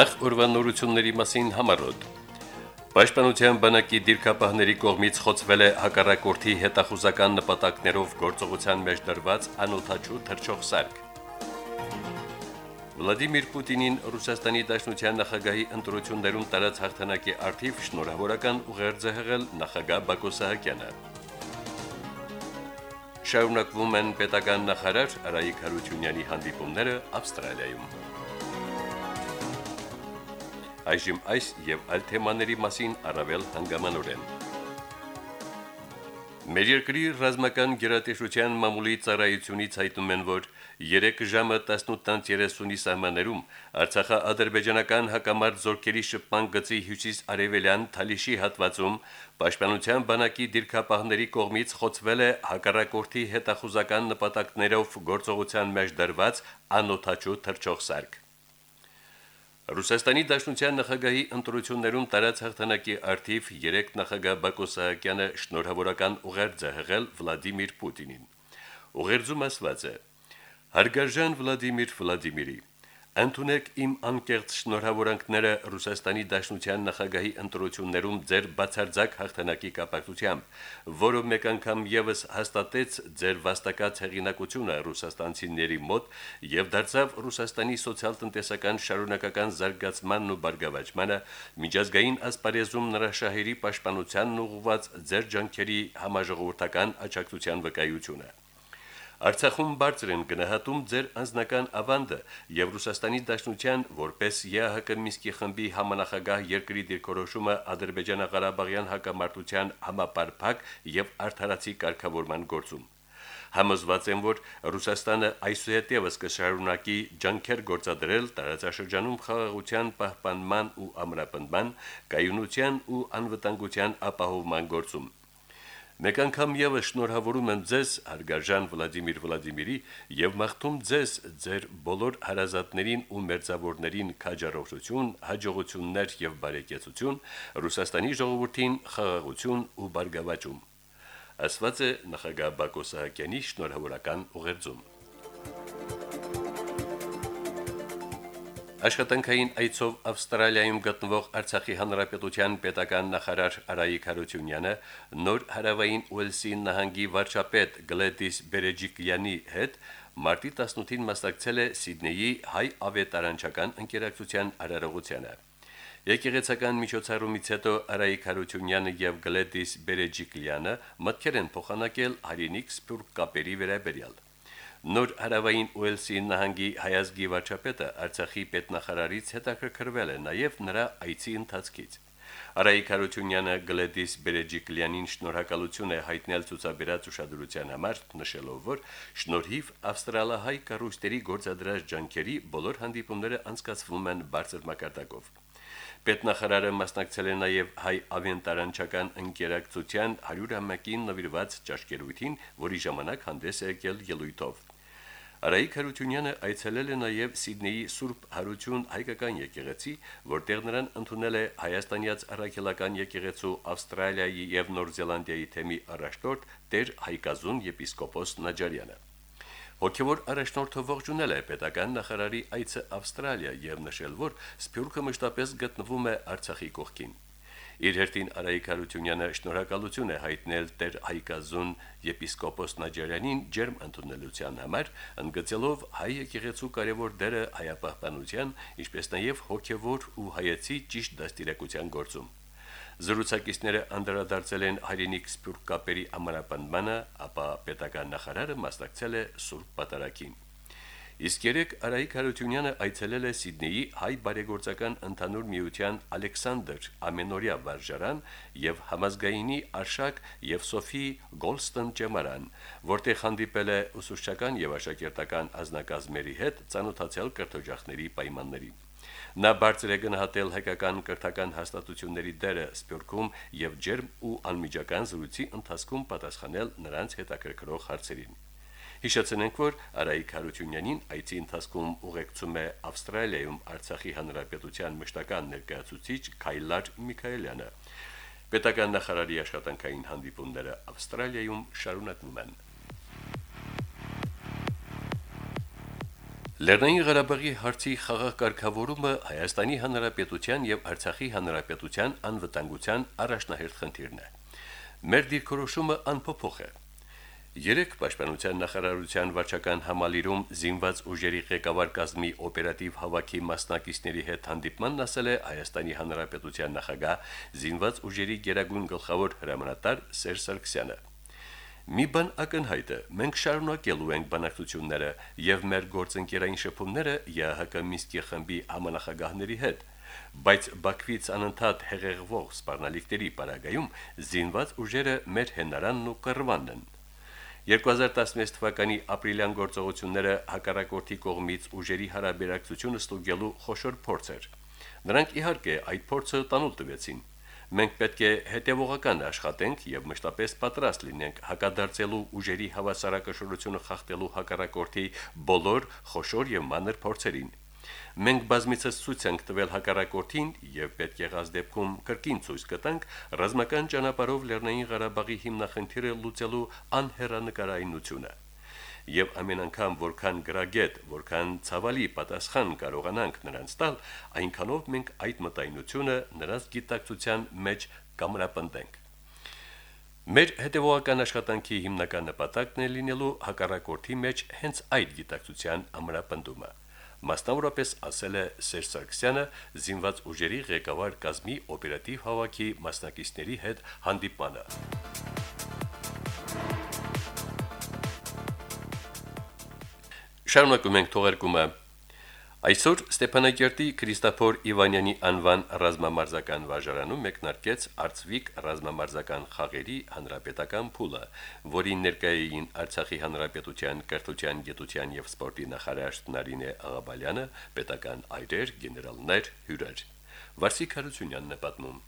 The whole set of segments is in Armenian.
Նախ ուրվանորությունների մասին համարոտ։ Պաշտպանության բանակի դիրքապահների կողմից խոցվել է հակառակորդի հետախուզական նպատակներով գործողության մեջ դրված անօթաչու թրջող սարք։ Վլադիմիր Պուտինին Ռուսաստանի Դաշնության նախագահի ընտրություններում տարած հաղթանակի արդիվ շնորհավորական ուղերձ է հղել նախագահ Բակո Սահակյանը։ Շարունակվում են պետական նախարար Արայիկ Հարությունյանի հանդիպումները Ավստրալիայում։ Այժմ այս եւ այլ թեմաների մասին առավել հանգամանորեն։ Մեր երկրի ռազմական գերատեսչության մամուլի ծառայությունից հայտնում են, որ 3 ժամը 18:30-ի սահմաններում Արցախա-ադրբեջանական հակամարտ զորքերի շփման գծի հյուսիս-արևելյան Թալիշի հատվածում Պաշտպանության բանակի դիրքապահների կողմից խոցվել է հակառակորդի հետախուզական նպատակներով գործողության մեջ դրված անօթաչու թրջող սարք։ Ռուսաստանի Դաշնության նախագահի ընտրություններում տարած հաղթանակի արդիվ 3 նախագահ Բակո Սահակյանը շնորհավորական ուղերձ է հղել Վլադիմիր Պուտինին։ Ուղերձում ասված է. Հարգարժան Վլադիմիր Վլադիմիրի Ընդունեք իմ անկեղծ շնորհավորանքները Ռուսաստանի Դաշնության նախագահի ընտրություններում ձեր բացարձակ հաղթանակի կապակցությամբ, որը մեկ անգամ եւս հաստատեց ձեր վաստակած հեղինակությունը ռուսաստանցիների մոտ եւ դարձավ Ռուսաստանի սոցիալ-տնտեսական շարունակական զարգացմանն ու բարգավաճմանը, միջազգային ասպարեզում նրա շահերի պաշտպանությանն ուղղված ձեր ջանքերի համաժողովրդական աջակցության վկայությունը։ Արցախում բարձր են գնահատում ձեր անձնական ավանդը եւ Ռուսաստանի Դաշնության որպես ԵԱՀԿ Մինսկի խմբի համանախագահ երկրի դիրքորոշումը Ադրբեջանա-Ղարաբաղյան հակամարտության համապարփակ եւ արդարացի կարգավորման գործում։ Համոզված եմ, որ Ռուսաստանը այսուհետևս կշարունակի ջանքեր գործադրել տարածաշրջանում խաղաղության պահպանման ու ամրապնդման, կայունության ու անվտանգության ապահովման գործում։ Մեկ անգամ եւս շնորհավորում եմ ձեզ, հարգարժան Վլադիմիր Վլադիմիրի, եւ մաղթում ձեզ, ձեր բոլոր հարազատներին ու մերձավորներին քաջառողջություն, հաջողություններ եւ բարեկեցություն, Ռուսաստանի ժողովրդին խաղաղություն ու բարգավաճում։ Ասված է նախագահ Բակո Սահակյանի շնորհավորական ուղերձում։ Աշխատանքային այցով Ավստրալիայում գտնվող Արցախի հանրապետության պետական նախարար Արայիկ Հարությունյանը նոր հարավային Ուելսի նահանգի վարչապետ Գլեդիս Բերեջիկյանի հետ մարտի 18-ին մասնակցել է Սիդնեյի հայ ավետարանչական ընկերակցության արարողությանը։ Եկեղեցական միջոցառումից հետո Արայիկ Հարությունյանը եւ Գլեդիս Բերեջիկյանը մտքեր են փոխանակել հայրենիք սփյուռք կապերի վերաբերյալ։ Նոր հարավային Ուելսի նահանգի հայազգի վարչապետը Արցախի պետնախարարից հետաքրքրվել է նաև նրա այցի ընթացքից։ Արայիկ Հարությունյանը Գլեդիս Բերեջիկլյանին շնորհակալություն է հայտնել ցուցաբերած ուշադրության համար, նշելով, որ շնորհիվ ավստրալահայ կառույցների գործադրած ջանքերի բոլոր հանդիպումները անցկացվում են բարձր մակարդակով։ Պետնախարարը մասնակցել է նաև հայ ավենտարանչական ընկերակցության 100-ամյակին նվիրված ճաշկերույթին, որի ժամանակ հանդես է եկել ելույթով։ Արայիկ Հարությունյանը այցելել է նաև Սիդնեյի Սուրբ Հարություն հայկական եկեղեցի, որտեղ նրան ընդունել է հայաստանյաց առաքելական եկեղեցու Ավստրալիայի եւ Նոր Զելանդիայի թեմի առաջնորդ Տեր Հայկազուն եպիսկոպոս Նաջարյանը։ Հոգևոր առաջնորդը ողջունել է պետական նախարարի այցը Ավստրալիա եւ նշել, որ Սփյուռքը մշտապես գտնվում է Արցախի կողքին։ Իր հերթին Արայիկ Հարությունյանը շնորհակալություն է հայտնել Տեր Հայկազուն եպիսկոպոս Նաջարյանին ջերմ ընդունելության համար, ընդգծելով հայ եկեղեցու կարևոր դերը հայապահպանության, ինչպես նաև հոգևոր ու հայացի ճիշտ դաստիարակության գործում։ Զրուցակիցները անդրադարձել են հայրենիք սփյուռք կապերի ամրապնդմանը, ապա պետական նախարարը մասնակցել է Սուրբ Պատարագին։ Իսկ երեք Արայիկ Հարությունյանը այցելել է Սիդնեյի հայ բարեգործական ընդհանուր միության Ալեքսանդր Ամենորիա վարժարան եւ համազգայինի Արշակ եւ Սոֆի Գոլստոն ճեմարան, որտեղ հանդիպել է ուսուցչական եւ աշակերտական ազնագազմերի հետ ցանոթացել կրթօջախների պայմաններին։ Նա բարձր է գնահատել հայկական կրթական հաստատությունների դերը Սփյուռքում եւ ջերմ ու անմիջական զրույցի ընթացքում պատասխանել նրանց հետաքրքրող հարցերին։ Հիշեցնենք, որ Արայիկ Հարությունյանին այցի ընթացքում ուղեկցում է Ավստրալիայում Արցախի հանրապետության մշտական ներկայացուցիչ Քայլար Միքայելյանը։ Պետական նախարարի աշխատանքային հանդիպումները Ավստրալիայում շարունակվում են։ Լեռնային Ղարաբաղի հարցի խաղաղ կարգավորումը Հայաստանի Հանրապետության եւ Արցախի Հանրապետության անվտանգության առաջնահերթ խնդիրն է։ Մեր դիրքորոշումը անփոփոխ է։ Երեք պաշտպանության նախարարության վարչական համալիրում զինված ուժերի ղեկավար կազմի օպերատիվ հավաքի մասնակիցների հետ հանդիպմանն ասել է Հայաստանի Հանրապետության նախագահ զինված ուժերի գերագույն գլխավոր հրամանատար Սերժ Սարգսյանը։ Մի բան ակնհայտ է. մենք շարունակելու ենք բանակցությունները եւ մեր գործընկերային շփումները ԵՀԿ Մինսկի խմբի համանախագահների հետ, բայց Բաքվից անընդհատ հեղեղվող սպառնալիքների պարագայում զինված ուժերը մեր հենարանն ու կռվանն են։ 2016 թվականի ապրիլյան գործողությունները հակառակորդի կողմից ուժերի հարաբերակցությունը ստուգելու խոշոր փորձ էր։ Նրանք իհարկե այդ փորձը տանուլ տվեցին, Մենք պետք է հետևողական աշխատենք եւ մշտապես պատրաստ լինենք հակադարձելու ուժերի հավասարակշռությունը խախտելու հակառակորդի բոլոր խոշոր եւ մանր փորձերին։ Մենք բազմիցս ցույց ենք տվել հակառակորդին եւ պետք եղած դեպքում կրկին ցույց կտանք ռազմական ճանապարհով Լեռնային Ղարաբաղի հիմնախնդիրը լուծելու անհերանեկարայնությունը եւ ամեն անգամ որքան գրագետ, որքան ցավալի պատասխան կարողանանք նրանց տալ, այնքանով մենք այդ մտայնությունը նրանց գիտակցության մեջ կամրապնդենք։ Մեր հետևողական աշխատանքի հիմնական նպատակն է լինելու հակառակորդի մեջ հենց այդ գիտակցության ամրապնդումը։ Մասնավորապես ասել է Սերժ Սարգսյանը զինված ուժերի ղեկավար կազմի օպերատիվ հավաքի մասնակիցների հետ հանդիպմանը։ Շարունակում ենք թողարկումը։ Այսօր Ստեփանակերտի Քրիստոֆոր Իվանյանի անվան ռազմամարզական վարժարանում մեկնարկեց Արծվիկ ռազմամարզական խաղերի հանրապետական փուլը, որին ներկայ էին Արցախի հանրապետության կրթության, գիտության եւ սպորտի նախարար Նարինե Աղաբալյանը, պետական այրեր, գեներալներ, հյուրեր։ Վարսիկ Հարությունյանն է պատմում.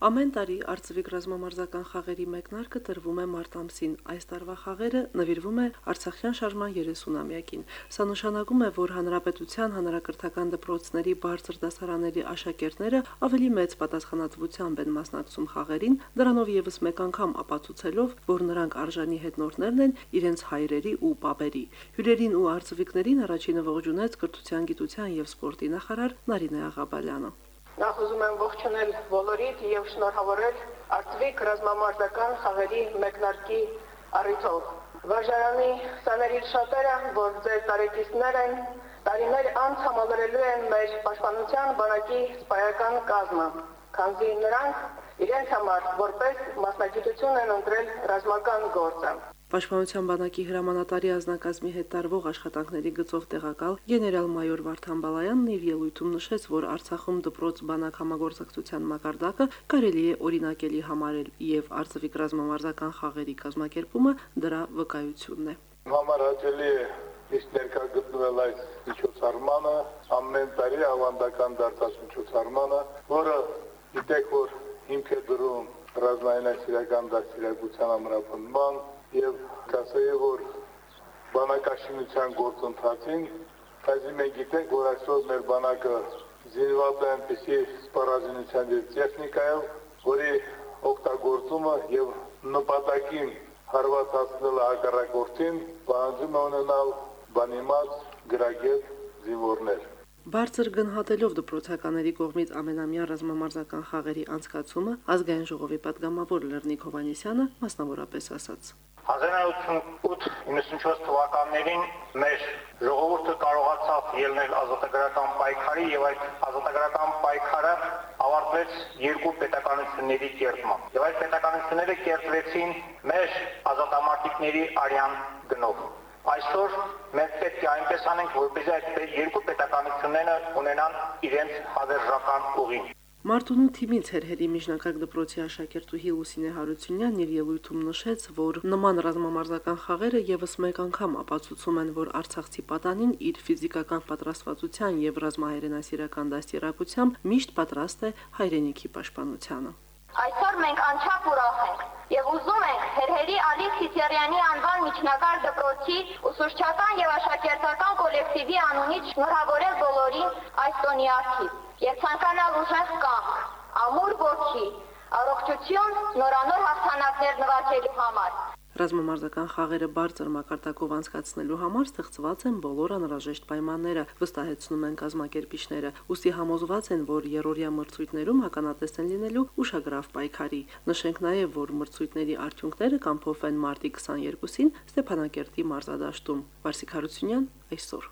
Ամեն տարի Արծվիկ ռազմամարզական խաղերի մեկնարկը տրվում է մարտ ամսին։ Այս տարվա խաղերը նվիրվում է Արցախյան շարժման 30-ամյակին։ Սա նշանակում է, որ հանրապետության հանրակրթական դպրոցների բարձր դասարանների աշակերտները ավելի մեծ պատասխանատվությամբ են մասնակցում խաղերին, դրանով եւս մեկ անգամ ապացուցելով, որ նրանք արժանի հետնորդներն են իրենց հայրերի ու պապերի։ Հյուրերին ու արծվիկներին առաջինը ողջունեց կրթության, գիտության եւ սպորտի նախարար Նարինե Աղաբալյանը։ Նախ ուզում եմ ողջունել բոլորիդ եւ շնորհավորել Արծվիկ ռազմամարտական խաղերի մեկնարկի առիթով։ Վարժարանի սաներից շատերը, որ ձեր տարեկիցներ են, տարիներ անց համալրելու են մեր պաշտպանության բանակի սպայական կազմը, քանզի նրանք իրենց համար որպես մասնագիտություն են ընտրել ռազմական գործը։ Պաշտպանության բանակի հրամանատարի ազնագազմի հետ տարվող աշխատանքների գծով տեղակալ գեներալ-մայոր Վարդան Բալայանն իր ելույթում նշեց, որ Արցախում դպրոց բանակ համագործակցության մակարդակը կարելի է օրինակելի համարել եւ Արցվիկ ռազմամարզական խաղերի կազմակերպումը դրա վկայությունն է։ Համար հաճելի է իսկ ներկա գտնվել այս միջոցառմանը, ամեն տարի ավանդական դարձած միջոցառմանը, որը գիտեք, որ հիմք է դրում ռազմայնասիրական դաստիարակության ամրապնդման եւ կասեի որ բանակաշինության գործընթացին բայց մենք գիտենք որ այսօր մեր բանակը զինված է այնպիսի սպառազինության եւ տեխնիկայով որի օգտագործումը եւ նպատակին հարված հասնելը հակառակորդին պահանջում է ունենալ բանիմաց գրագետ զինվորներ Բարձր գնահատելով դպրոցականների կողմից ամենամյա ռազմամարզական խաղերի անցկացումը ազգային ժողովի պատգամավոր Լեռնիկ Հովանեսյանը մասնավորապես ասաց. 1998-94 թվականներին մեր ժողովուրդը կարողացավ ելնել ազատագրական պայքարի եւ այդ ազատագրական պայքարը ավարտվեց երկու պետականությունների կերտմամբ։ Եվ այդ պետականությունները կերտվեցին մեր ազատամարտիկների արյան գնով։ Այսօր մենք պետք է այնպես անենք, որպեսզի այդ երկու պետականությունները ունենան իրենց հավերժական ուղին։ Մարտունու թիմից հերհերի միջնակարգ դպրոցի աշակերտուհի Լուսինե Հարությունյանն իր ելույթում նշեց, որ նման ռազմամարզական խաղերը եւս մեկ անգամ ապացուցում են, որ Արցախցի պատանին իր ֆիզիկական պատրաստվածության եւ ռազմահայրենասիրական դաստիարակությամբ միշտ պատրաստ է հայրենիքի պաշտպանությանը։ Այսօր մենք անչափ ուրախ ենք եւ ուզում ենք Հերհերի Ալի Սիսերյանի անվան միջնակարգ դպրոցի ուսուցչական եւ աշակերտական կոլեկտիվի անունից շնորհավորել բոլորին այս տոնի արքիվ եւ ցանկանալ ուժեղ կամք, ամուր ոգի, առողջություն, նորանոր հաղթանակներ նվաճելու համար։ Ռազմամարզական խաղերը բարձր մակարդակով անցկացնելու համար ստեղծված են բոլոր անհրաժեշտ պայմանները, վստահեցնում են կազմակերպիչները։ Ոստի համոզված են, որ երրորդյա մրցույթներում հականատես են լինելու ուշագրավ պայքարի։ Նշենք նաև, որ մրցույթների արդյունքները կամփոփվեն մարտի 22-ին Ստեփանակերտի մարզադաշտում։ Վարսիկ Հարությունյան այսօր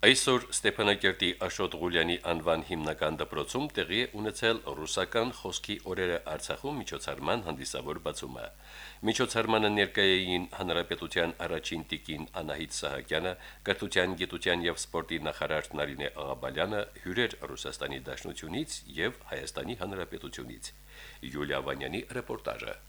Այսօր Ստեփանակերտի Աշոտ Ղուլյանի անվան հիմնական դպրոցում տեղի է ունեցել ռուսական խոսքի օրերը Արցախում միջոցառման հանդիսավոր բացումը։ Միջոցառմանը ներկայային Հանրապետության առաջին տիկին Անահիտ Սահակյանը, Կրթության, Գիտության եւ Սպորտի նախարար Նարինե Աղաբալյանը, հյուրեր Ռուսաստանի Դաշնությունից եւ Հայաստանի Հանրապետությունից։ Յուլիա Վանյանի ռեպորտաժը։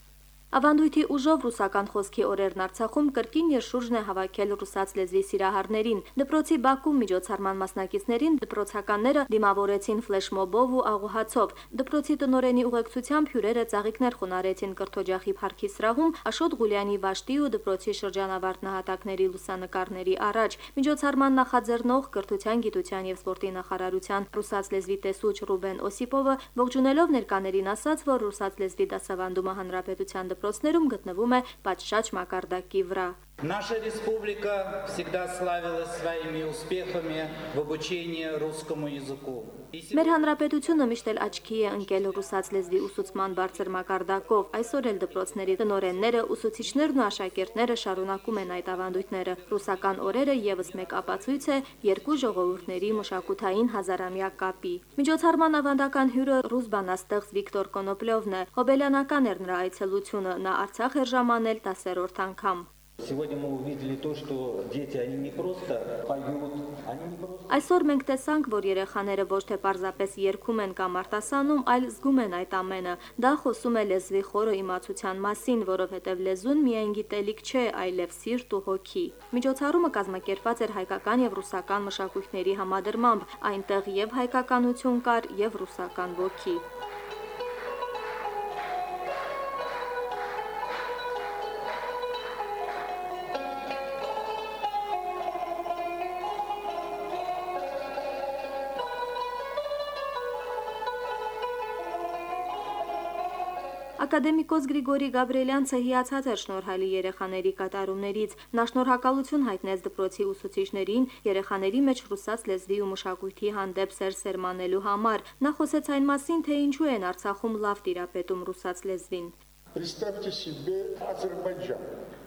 Ավանդույթի ուժով ռուսական խոսքի օրերն Արցախում կրկին երշուրժն է հավաքել ռուսաց լեզվի սիրահարներին։ Դպրոցի Բաքու միջոցառման մասնակիցներին դպրոցականները դիմավորեցին ֆլեշմոբով ու աղոհացով։ Դպրոցի տնօրենի ուղեկցությամբ հյուրերը ծաղիկներ խոնարեցին կրթօջախի парքի սրահում Աշոտ Ղուլյանի Վաշտի ու դպրոցի շրջանավարտ նահատակների լուսանկարների առաջ։ Միջոցառման նախաձեռնող կրթության, գիտության եւ սպորտի նախարարության ռուսաց լեզվի տեսուչ Ռուբեն Օսիպովը ողջունելով ներկաներին ասաց, որ ռուսաց լեզվի դասավանդումը հանրապետության դպրոցներում գտնվում է պատշաճ մակարդակի վրա։ Наша республика всегда славилась своими успехами в обучении русскому языку. Մեր հանրապետությունը միշտ էլ աչքի է ընկել ռուսաց լեզվի ուսուցման բարձր մակարդակով։ Այսօր էլ դպրոցների տնօրենները, ուսուցիչներն ու աշակերտները շարունակում են այդ ավանդույթները։ Ռուսական օրերը եւս մեկ ապացույց է երկու ժողովուրդների մշակութային հազարամյա կապի։ Միջոցառման ավանդական հյուրը ռուս բանաստեղծ Վիկտոր Կոնոպլովն է։ Հոբելյանական էր նրա այցելությունը։ Նա Արցախ էր ժամանել 10-րդ անգամ։ Այսօր մենք տեսանք, որ երեխաները ոչ թե պարզապես երգում են կամ արտասանում, այլ զգում են այդ ամենը։ Դա խոսում է լեզվի խորը իմացության մասին, որովհետև լեզուն միայն գիտելիք չէ, այլև սիրտ ու հոգի։ Միջոցառումը կազմակերպված էր հայկական եւ ռուսական մշակույթների համադրմամբ, այնտեղ եւ հայկականություն կար, եւ ռուսական ոգի։ Ակադեմիկոս Գրիգորի Գաբրելյանցը հիացած էր շնորհալի երեխաների կատարումներից։ Նա շնորհակալություն հայտնեց դպրոցի ուսուցիչներին երեխաների մեջ ռուսաց լեզվի ու մշակույթի հանդեպ սեր սերմանելու համար։ Նա խոսեց այն մասին, թե ինչու են Արցախում լավ տիրապետում ռուսաց լեզվին։ Представьте себе Азербайджан.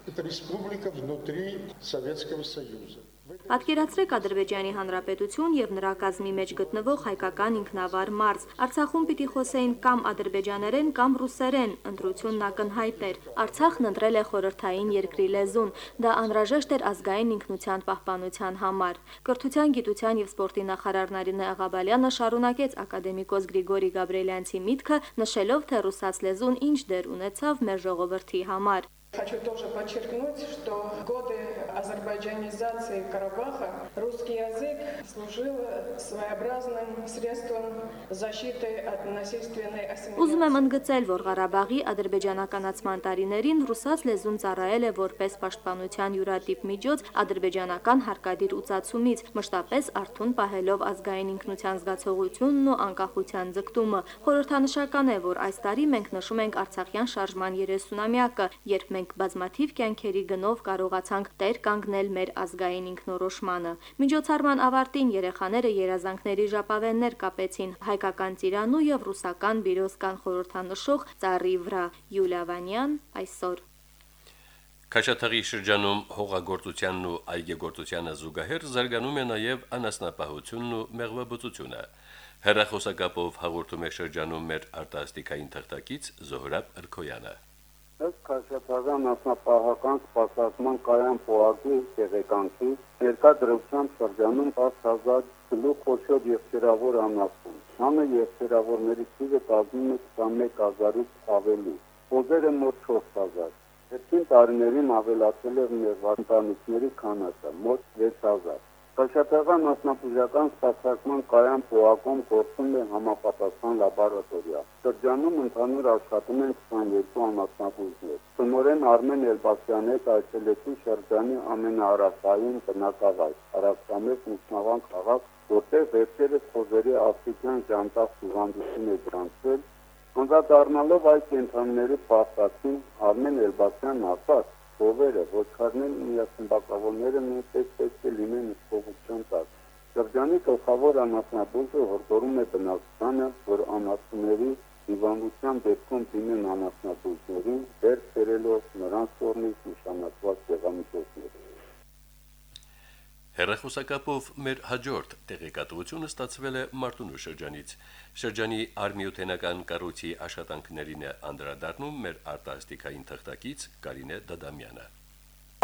Это республика внутри Советского Союза. Պատկերացրեք Ադրբեջանի Հանրապետություն եւ նրա կազմի մեջ գտնվող հայկական ինքնավար մարզ։ Արցախում պիտի խոսեին կամ ադրբեջաներեն կամ ռուսերեն, ընտրությունն ակնհայտ էր։ Արցախն ընտրել է խորհրդային երկրի լեզուն։ Դա անհրաժեշտ էր ազգային ինքնության պահպանության համար։ Կրթության, գիտության եւ սպորտի նախարար Նարինե Աղաբալյանը շարունակեց ակադեմիկոս Գրիգորի Գաբրելյանցի միտքը, նշելով, թե ռուսաց լեզուն ինչ դեր ունեցավ մեր ժողովրդի համար։ Хочу тоже подчеркнуть, что годы азербайджанизации Карабаха русский язык служил своеобразным средством защиты от насильственной ассимиляции. Ուզում եմ ընդգծել, որ Ղարաբաղի ադրբեջանականացման տարիներին ռուսաց լեզուն ծառայել է որպես պաշտպանության յուրատիպ միջոց ադրբեջանական հարկադիր ուծացումից, մշտապես արթուն պահելով ազգային ինքնության զգացողությունն ու անկախության ձգտումը։ Խորհրդանշական է, որ այս տարի մենք նշում ենք Արցախյան շարժման 30-ամյակը, երբ մենք մենք բազմաթիվ կյանքերի գնով կարողացանք տեր կանգնել մեր ազգային ինքնորոշմանը։ Միջոցառման ավարտին երեխաները երազանքների ժապավեններ կապեցին հայկական ծիրանու եւ ռուսական բիրոսկան խորհրդանշող ծառի վրա։ Յուլիա Վանյան այսօր Քաշաթաղի շրջանում հողագործությանն ու այգեգործությանը զուգահեռ զարգանում է նաև անասնապահությունն ու մեղվաբուծությունը։ Հերախոսակապով հաղորդում է շրջանում մեր արտասթիկային թղթակից Զոհրաբ Ըրքոյանը։ Ըստ քաշաթաղան ասնապահական սպասարկման կայան փողակի տեղեկանքի երկա դրությամբ շրջանում 10000 գլուխ խոշոր եղջերավոր անասուն։ Համը եղջերավորների թիվը կազմում է 21000-ից ավելի։ Խոզերը մոտ 4000։ Հետին տարիներին ավելացել է մեր վանտանիքների քանակը մոտ 6000։ Քաշաթաղան մասնապուժական ստացարկման կայան փողակում գործում է համապատասխան լաբորատորիա։ Շրջանում ընդհանուր աշխատում են 22 անասնապուժներ։ Տնորեն Արմեն Էլբասյանը այցելեցի շրջանի ամենաարավային բնակավայր, Արաքսամետ Մուսնավան քաղաք, որտեղ վերջերս խոզերի աֆրիկյան ժանտախ հիվանդություն է գրանցվել Անդրադառնալով այդ կենտրոնների փաստացին Արմեն Էլբասյանն ասաց, ովերը ոչխարներն ու միասնբակավորները նույնպես պետք է լինեն իշխողության տակ։ Շրջանի գլխավոր անասնաբուժը հորդորում է բնակչությանը, որ անասունների հիվանդության դեպքում դիմեն անասնաբուժներին, դեր բերելով նրանց կողմից նշանակված դեղամիջոցներ։ Հերախոսակապով մեր հաջորդ տեղեկատվությունը ստացվել է Մարտունու շրջանից։ Շրջանի արմիութենական կառույցի աշխատանքներին է անդրադառնում մեր արտասթիկային թղթակից Կարինե Դադամյանը։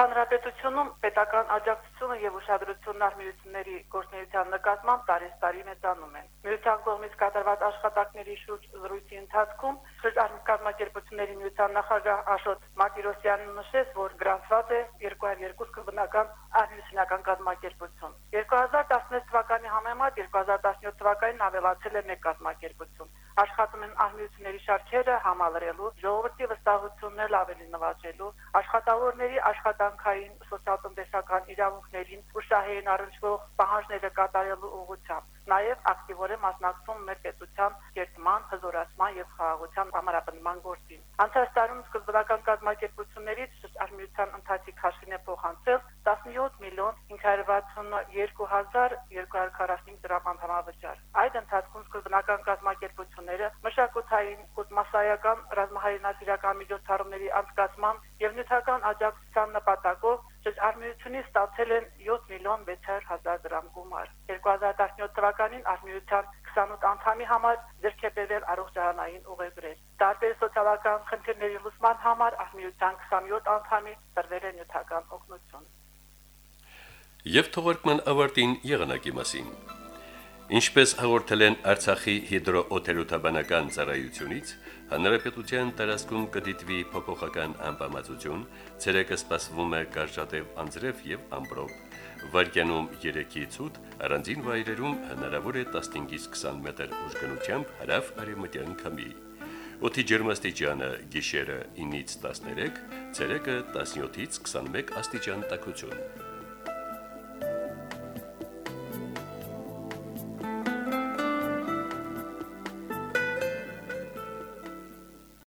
Հանրապետությունում պետական աջակցությունը եւ ուշադրությունն արմիությունների գործնեության նկատմամբ տարեստարի մեծանում են։ Միության կողմից կատարված աշխատանքների շուրջ զրույցի ընթացքում շրջանառ միության նախագահ Աշոտ Մատիրոսյանն նշեց, որ գրանցված է 202 կրբնական արմիությունական կազմակերպություն։ 2016 թվականի համեմատ 2017 թվականին ավելացել է մեկ կազմակերպություն աշխատում են արմիությունների շարքերը համալրելու, ժողովրդի վստահությունն ավելի նվազելու, աշխատավորների աշխատանքային սոցիալ-տնտեսական իրավունքներին ու շահերին առնչվող պահանջները կատարելու ուղղությամբ։ Նաև ակտիվորեն մասնակցում մեր պետության կերտման, հզորացման եւ խաղաղության համարապնդման գործին։ Անցած տարում սկզբնական կազմակերպություններից արմիության ընթացիկ հաշվին է փոխանցել 17 միլիոն 562245 դրամ համավճար։ Այդ ընթացքում սկզբնական կազմակերպությունները մշակութային, կուսմասայական, ռազմահայրենասիրական միջոցառումների անցկացման եւ նյութական աջակցության նպատակով Արմիությունից ստացել են 7 միլիոն 600 հազար դրամ գումար։ 2017 թվականին արմիության 28 անդամի համար ձեռքբերվել առողջարանային ուղեգրեր։ Տարբեր սոցիալական խնդիրների լուծման համար արմիության 27 անդամի տրվել է նյութական օգնություն։ Եվ թողարկման ավարտին եղանակի մասին։ Ինչպես հաղորդել են Արցախի հիդրոօթերոթաբանական ծառայությունից, Հանրապետության տարածքում կդիտվի փոփոխական անբավարարություն, ցերեկը սպասվում է կարճատև անձրև եւ ամպրոպ։ Վարկյանում 3-ից 8, առանձին վայրերում հնարավոր է 15-ից 20 մետր ուժգնությամբ հարավ արևմտյան քամի։ Օդի ջերմաստիճանը՝ գիշերը 9-ից 13, ցերեկը 17-ից 21 աստիճան տաքություն։